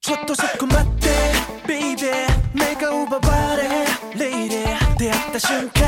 저도 자꾸 맞대 baby. 내가 우바바래 lady. 대학 다신 가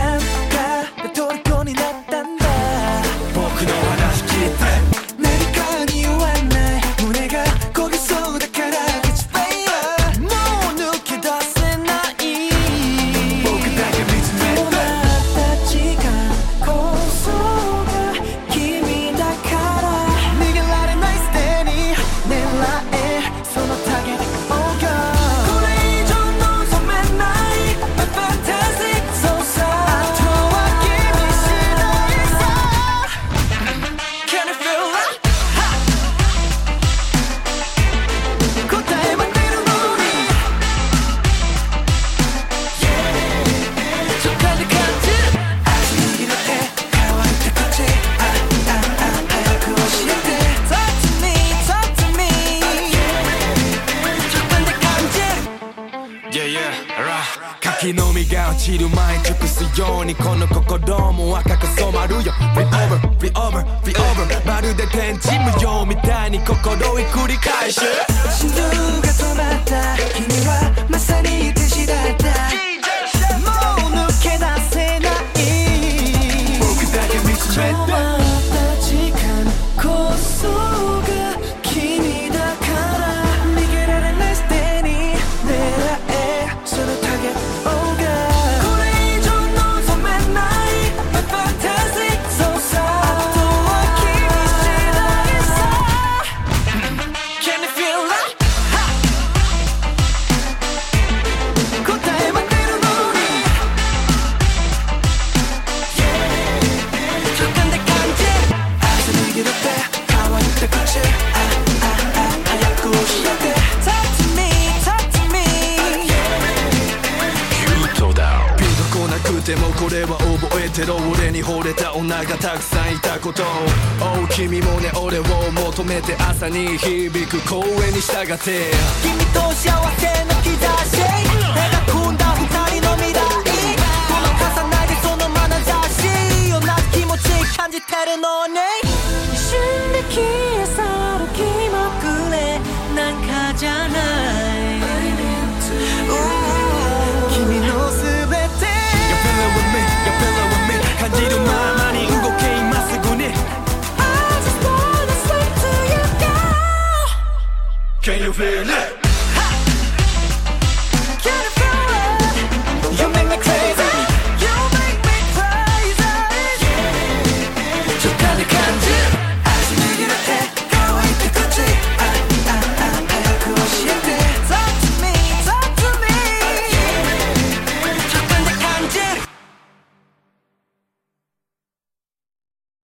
木の実が落ちる前に熟すようにこの心も赤く染まるよ。Be over, be over, be over. まるで天地無用みたいに心を繰り返し。心臓が止まった君はまさにてもこれは覚えてろ俺に惚れた女がたくさんいたこと。を Oh 君もね俺を求めて朝に響く公園に従って。君と幸せの兆し描くんだ二人の未来。ごまかさないでその眼差し同じ気持ち感じてるのに。一瞬で消え 感じるままに動け今すぐに I just wanna slip to you girl Can you feel it?